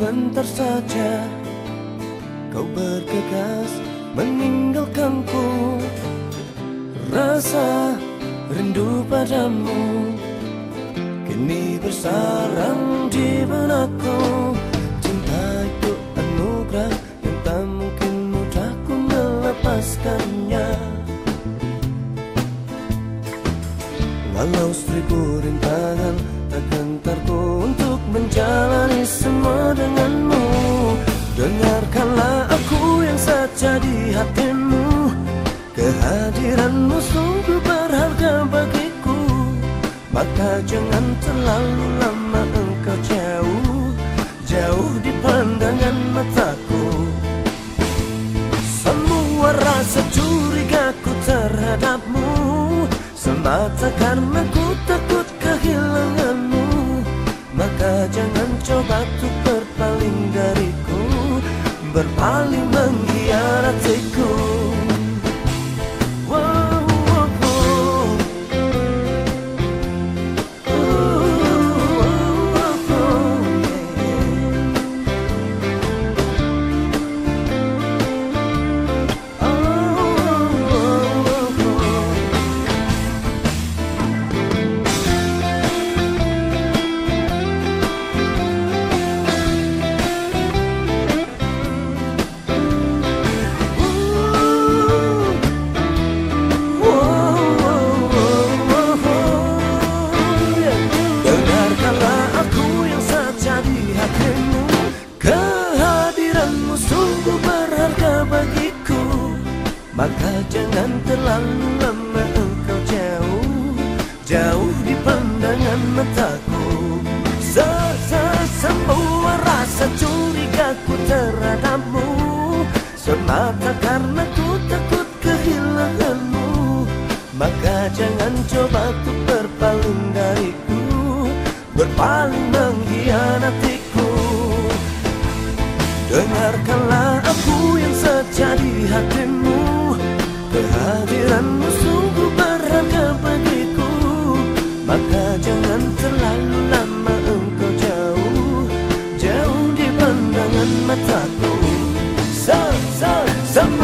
sebentar saja Kau bergegas meninggalkanku. Rasa rindu padamu Kini bersarang di benakku Cinta itu anugerah yang tak mungkin mudah ku melepaskannya. Walau seribu rintangan tak gentarku untuk menjalani semua denganmu. Dengarkanlah aku yang saja di hatimu. Kehadiranmu sungguh berharga bagiku. Maka jangan terlalu lama engkau jauh Jauh di pandangan mataku. Semua rasa curigaku terhadapmu. Semata karena ku takut kehilanganmu. Maka jangan coba Berpaling Kehadiranmu sungguh berharga bagiku. Maka jangan terlalu lama engkau jauh. Jauh di pandangan mataku. Semua rasa curigaku terhadapmu. Semata karena ku takut kehilanganmu. Maka jangan coba untuk berpaling dariku. Berpaling mengkhianatiku Dengarkanlah aku yang sejadi hatimu. Kehadiranmu sungguh berharga bagiku. Maka jangan terlalu lama engkau jauh. Jauh di pandangan mataku. Sam, sam, sam